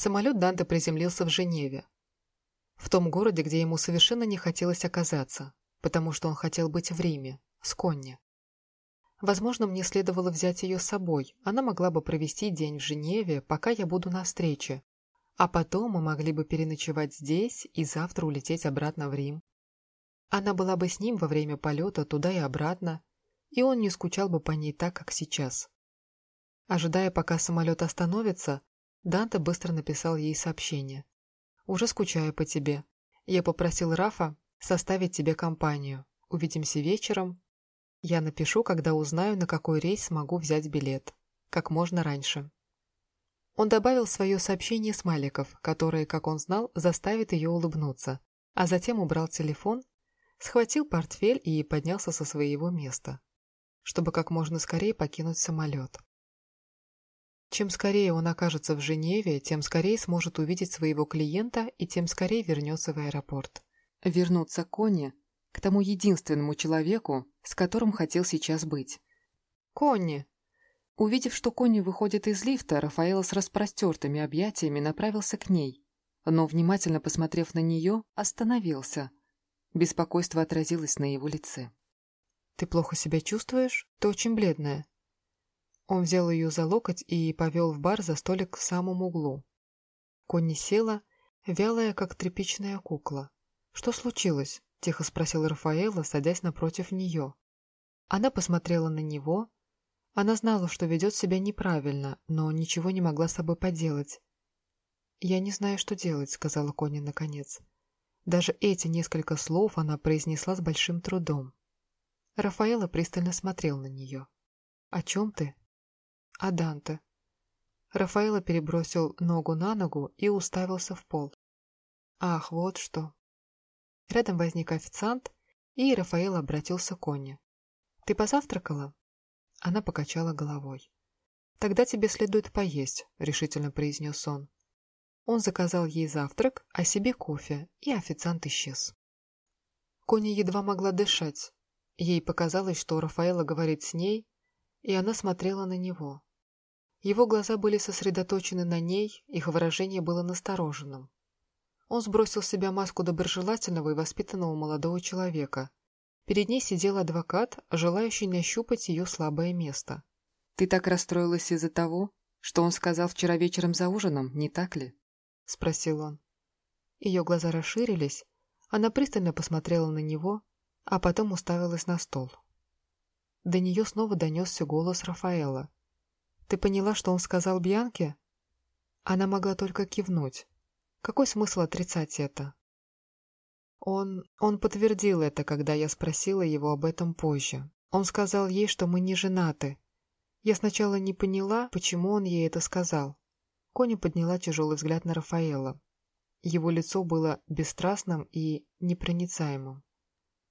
Самолет Данте приземлился в Женеве. В том городе, где ему совершенно не хотелось оказаться, потому что он хотел быть в Риме, с Конни. Возможно, мне следовало взять ее с собой. Она могла бы провести день в Женеве, пока я буду на встрече. А потом мы могли бы переночевать здесь и завтра улететь обратно в Рим. Она была бы с ним во время полета туда и обратно, и он не скучал бы по ней так, как сейчас. Ожидая, пока самолет остановится, Данте быстро написал ей сообщение. «Уже скучаю по тебе. Я попросил Рафа составить тебе компанию. Увидимся вечером. Я напишу, когда узнаю, на какой рейс смогу взять билет. Как можно раньше». Он добавил свое сообщение смайликов, которые, как он знал, заставит ее улыбнуться, а затем убрал телефон, схватил портфель и поднялся со своего места, чтобы как можно скорее покинуть самолет. Чем скорее он окажется в Женеве, тем скорее сможет увидеть своего клиента и тем скорее вернется в аэропорт. Вернуться к Конни, к тому единственному человеку, с которым хотел сейчас быть. «Конни!» Увидев, что Конни выходит из лифта, Рафаэл с распростертыми объятиями направился к ней, но, внимательно посмотрев на нее, остановился. Беспокойство отразилось на его лице. «Ты плохо себя чувствуешь? Ты очень бледная», он взял ее за локоть и повел в бар за столик в самом углу. Конни села, вялая, как тряпичная кукла. «Что случилось?» — тихо спросил Рафаэла, садясь напротив нее. Она посмотрела на него. Она знала, что ведет себя неправильно, но ничего не могла с собой поделать. «Я не знаю, что делать», — сказала Конни наконец. Даже эти несколько слов она произнесла с большим трудом. Рафаэла пристально смотрел на нее. «О чем ты?» А Данте? Рафаэло перебросил ногу на ногу и уставился в пол. Ах, вот что. Рядом возник официант, и Рафаэл обратился к Конне. «Ты позавтракала?» Она покачала головой. «Тогда тебе следует поесть», — решительно произнес он. Он заказал ей завтрак, а себе кофе, и официант исчез. Коня едва могла дышать. Ей показалось, что Рафаэла говорит с ней, и она смотрела на него. Его глаза были сосредоточены на ней, их выражение было настороженным. Он сбросил с себя маску доброжелательного и воспитанного молодого человека. Перед ней сидел адвокат, желающий нащупать ее слабое место. «Ты так расстроилась из-за того, что он сказал вчера вечером за ужином, не так ли?» — спросил он. Ее глаза расширились, она пристально посмотрела на него, а потом уставилась на стол. До нее снова донесся голос Рафаэла. Ты поняла, что он сказал Бьянке? Она могла только кивнуть. Какой смысл отрицать это? Он... он подтвердил это, когда я спросила его об этом позже. Он сказал ей, что мы не женаты. Я сначала не поняла, почему он ей это сказал. Коня подняла тяжелый взгляд на Рафаэла. Его лицо было бесстрастным и непроницаемым.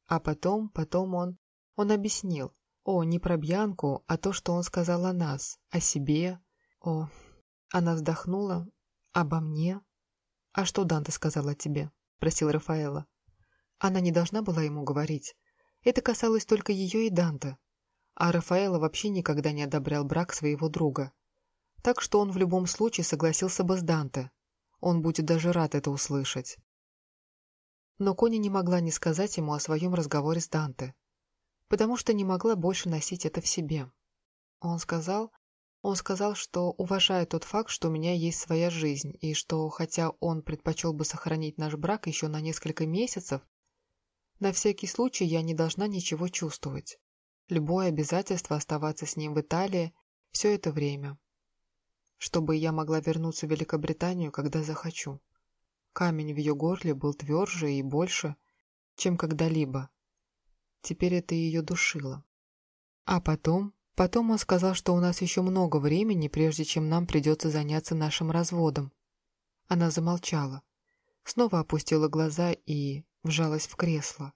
А потом, потом он... он объяснил. О, не про Бьянку, а то, что он сказал о нас, о себе. О, она вздохнула. Обо мне? А что Данте сказал о тебе? Просил Рафаэла. Она не должна была ему говорить. Это касалось только ее и Данте. А Рафаэла вообще никогда не одобрял брак своего друга. Так что он в любом случае согласился бы с Данте. Он будет даже рад это услышать. Но Кони не могла не сказать ему о своем разговоре с Данте потому что не могла больше носить это в себе. Он сказал, он сказал, что уважает тот факт, что у меня есть своя жизнь, и что, хотя он предпочел бы сохранить наш брак еще на несколько месяцев, на всякий случай я не должна ничего чувствовать. Любое обязательство оставаться с ним в Италии все это время. Чтобы я могла вернуться в Великобританию, когда захочу. Камень в ее горле был тверже и больше, чем когда-либо, Теперь это ее душило. А потом, потом он сказал, что у нас еще много времени, прежде чем нам придется заняться нашим разводом. Она замолчала, снова опустила глаза и вжалась в кресло.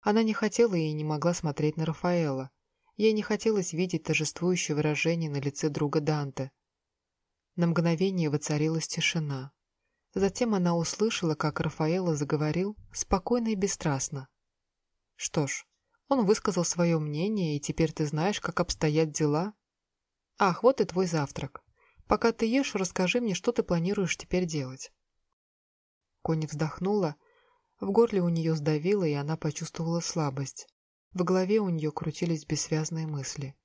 Она не хотела и не могла смотреть на Рафаэла. Ей не хотелось видеть торжествующее выражение на лице друга Данте. На мгновение воцарилась тишина. Затем она услышала, как Рафаэла заговорил спокойно и бесстрастно. «Что ж, он высказал свое мнение, и теперь ты знаешь, как обстоят дела. Ах, вот и твой завтрак. Пока ты ешь, расскажи мне, что ты планируешь теперь делать». Кони вздохнула, в горле у нее сдавило, и она почувствовала слабость. В голове у нее крутились бессвязные мысли.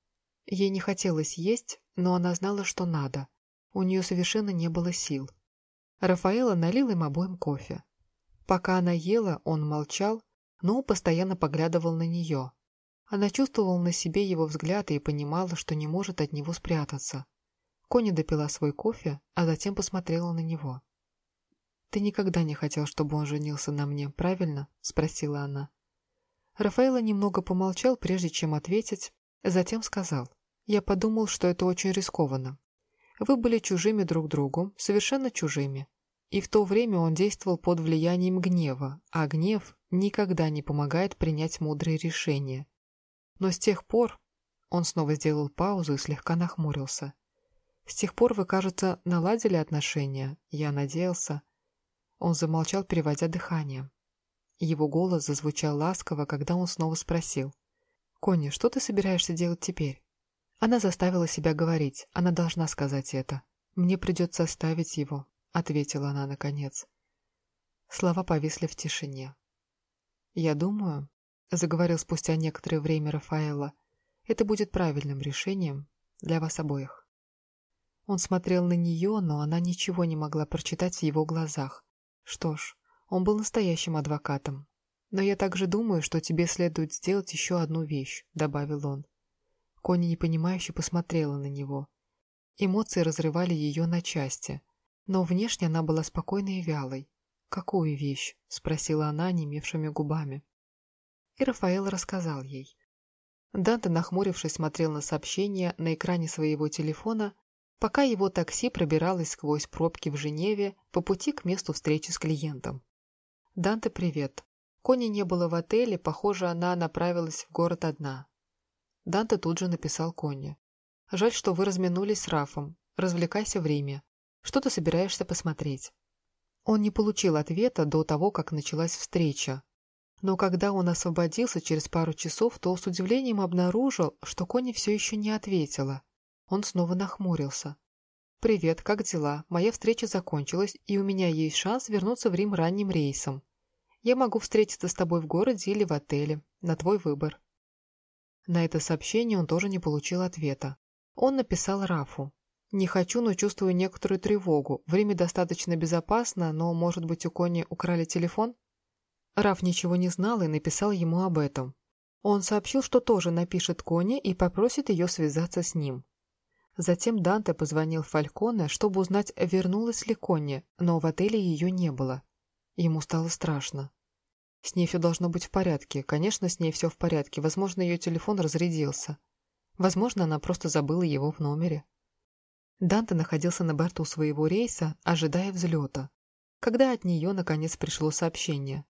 Ей не хотелось есть, но она знала, что надо. У нее совершенно не было сил. Рафаэла налил им обоим кофе. Пока она ела, он молчал, но постоянно поглядывал на нее. Она чувствовала на себе его взгляд и понимала, что не может от него спрятаться. Кони допила свой кофе, а затем посмотрела на него. «Ты никогда не хотел, чтобы он женился на мне, правильно?» – спросила она. Рафаэла немного помолчал, прежде чем ответить, затем сказал. «Я подумал, что это очень рискованно. Вы были чужими друг другу, совершенно чужими. И в то время он действовал под влиянием гнева, а гнев никогда не помогает принять мудрые решения. Но с тех пор... Он снова сделал паузу и слегка нахмурился. С тех пор вы, кажется, наладили отношения. Я надеялся. Он замолчал, переводя дыхание. Его голос зазвучал ласково, когда он снова спросил. «Конни, что ты собираешься делать теперь?» Она заставила себя говорить, она должна сказать это. «Мне придется оставить его», — ответила она наконец. Слова повисли в тишине. «Я думаю», — заговорил спустя некоторое время Рафаэла, «это будет правильным решением для вас обоих». Он смотрел на нее, но она ничего не могла прочитать в его глазах. Что ж, он был настоящим адвокатом. «Но я также думаю, что тебе следует сделать еще одну вещь», — добавил он. Кони непонимающе посмотрела на него. Эмоции разрывали ее на части, но внешне она была спокойной и вялой. «Какую вещь?» — спросила она немевшими губами. И Рафаэл рассказал ей. Данте, нахмурившись, смотрел на сообщение на экране своего телефона, пока его такси пробиралось сквозь пробки в Женеве по пути к месту встречи с клиентом. «Данте, привет. Кони не было в отеле, похоже, она направилась в город одна». Данте тут же написал Конни. «Жаль, что вы разминулись с Рафом. Развлекайся в Риме. Что ты собираешься посмотреть?» Он не получил ответа до того, как началась встреча. Но когда он освободился через пару часов, то с удивлением обнаружил, что Конни все еще не ответила. Он снова нахмурился. «Привет, как дела? Моя встреча закончилась, и у меня есть шанс вернуться в Рим ранним рейсом. Я могу встретиться с тобой в городе или в отеле. На твой выбор». На это сообщение он тоже не получил ответа. Он написал Рафу. «Не хочу, но чувствую некоторую тревогу. Время достаточно безопасно, но, может быть, у Кони украли телефон?» Раф ничего не знал и написал ему об этом. Он сообщил, что тоже напишет Кони и попросит ее связаться с ним. Затем Данте позвонил Фальконе, чтобы узнать, вернулась ли Конни, но в отеле ее не было. Ему стало страшно. С ней все должно быть в порядке. Конечно, с ней все в порядке. Возможно, ее телефон разрядился. Возможно, она просто забыла его в номере. Данте находился на борту своего рейса, ожидая взлета, когда от нее наконец пришло сообщение.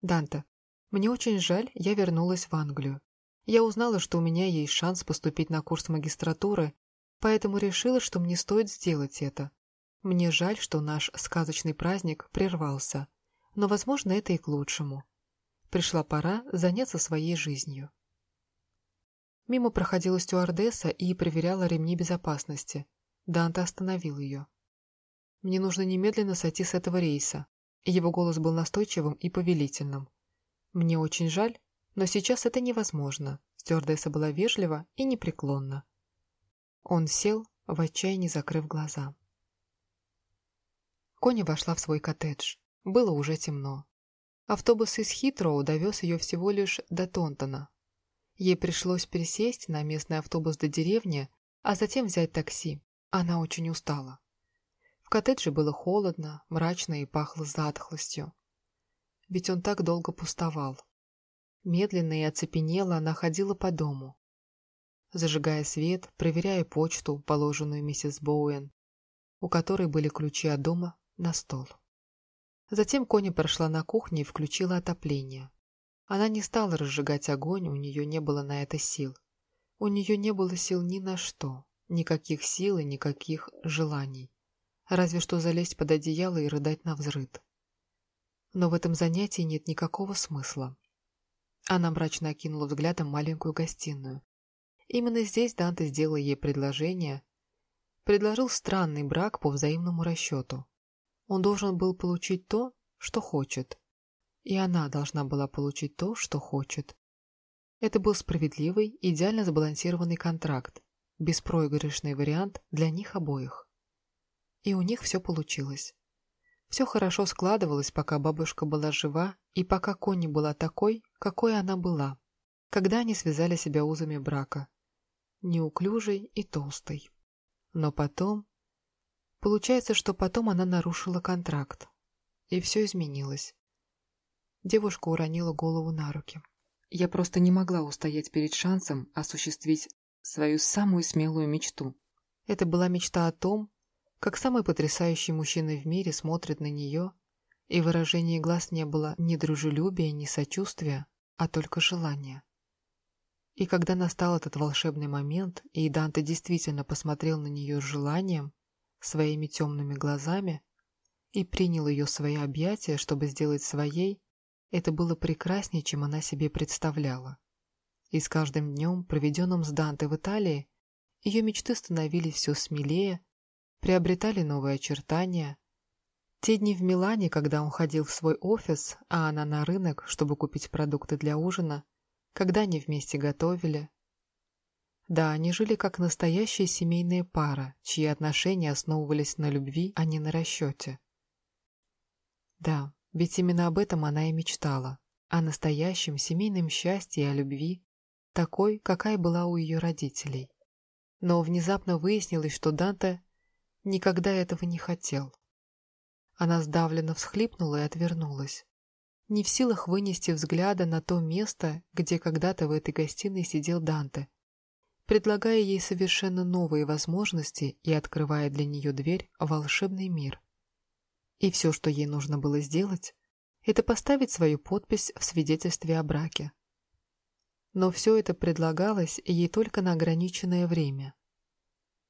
«Данте, мне очень жаль, я вернулась в Англию. Я узнала, что у меня есть шанс поступить на курс магистратуры, поэтому решила, что мне стоит сделать это. Мне жаль, что наш сказочный праздник прервался, но, возможно, это и к лучшему. Пришла пора заняться своей жизнью. Мимо проходила стюардесса и проверяла ремни безопасности. Данте остановил ее. «Мне нужно немедленно сойти с этого рейса». Его голос был настойчивым и повелительным. «Мне очень жаль, но сейчас это невозможно. Стюардесса была вежлива и непреклонна. Он сел, в отчаянии закрыв глаза. Кони вошла в свой коттедж. Было уже темно. Автобус из Хитроу довез ее всего лишь до Тонтона. Ей пришлось пересесть на местный автобус до деревни, а затем взять такси. Она очень устала. В коттедже было холодно, мрачно и пахло затхлостью. Ведь он так долго пустовал. Медленно и оцепенела она ходила по дому, зажигая свет, проверяя почту, положенную миссис Боуэн, у которой были ключи от дома, на стол. Затем Кони прошла на кухню и включила отопление. Она не стала разжигать огонь, у нее не было на это сил. У нее не было сил ни на что, никаких сил и никаких желаний. Разве что залезть под одеяло и рыдать на взрыд. Но в этом занятии нет никакого смысла. Она мрачно окинула взглядом маленькую гостиную. Именно здесь Данте сделал ей предложение, предложил странный брак по взаимному расчету. Он должен был получить то, что хочет, и она должна была получить то, что хочет. Это был справедливый, идеально сбалансированный контракт, беспроигрышный вариант для них обоих. И у них все получилось. Все хорошо складывалось, пока бабушка была жива и пока Конни была такой, какой она была, когда они связали себя узами брака, неуклюжей и толстой. Но потом... Получается, что потом она нарушила контракт, и все изменилось. Девушка уронила голову на руки. Я просто не могла устоять перед шансом осуществить свою самую смелую мечту. Это была мечта о том, как самый потрясающий мужчина в мире смотрит на нее, и выражение глаз не было ни дружелюбия, ни сочувствия, а только желания. И когда настал этот волшебный момент, и Данте действительно посмотрел на нее с желанием, своими темными глазами, и принял ее в свои объятия, чтобы сделать своей, это было прекраснее, чем она себе представляла. И с каждым днем, проведенным с Данте в Италии, ее мечты становились все смелее, приобретали новые очертания. Те дни в Милане, когда он ходил в свой офис, а она на рынок, чтобы купить продукты для ужина, когда они вместе готовили. Да, они жили как настоящая семейная пара, чьи отношения основывались на любви, а не на расчете. Да, ведь именно об этом она и мечтала, о настоящем семейном счастье и о любви, такой, какая была у ее родителей. Но внезапно выяснилось, что Данте никогда этого не хотел. Она сдавленно всхлипнула и отвернулась. Не в силах вынести взгляда на то место, где когда-то в этой гостиной сидел Данте, предлагая ей совершенно новые возможности и открывая для нее дверь в волшебный мир. И все, что ей нужно было сделать, это поставить свою подпись в свидетельстве о браке. Но все это предлагалось ей только на ограниченное время.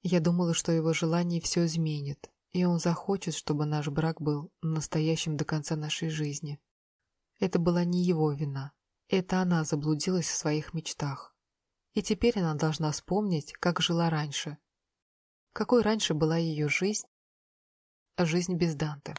Я думала, что его желание все изменит, и он захочет, чтобы наш брак был настоящим до конца нашей жизни. Это была не его вина. Это она заблудилась в своих мечтах. И теперь она должна вспомнить, как жила раньше. Какой раньше была ее жизнь, жизнь без Данте.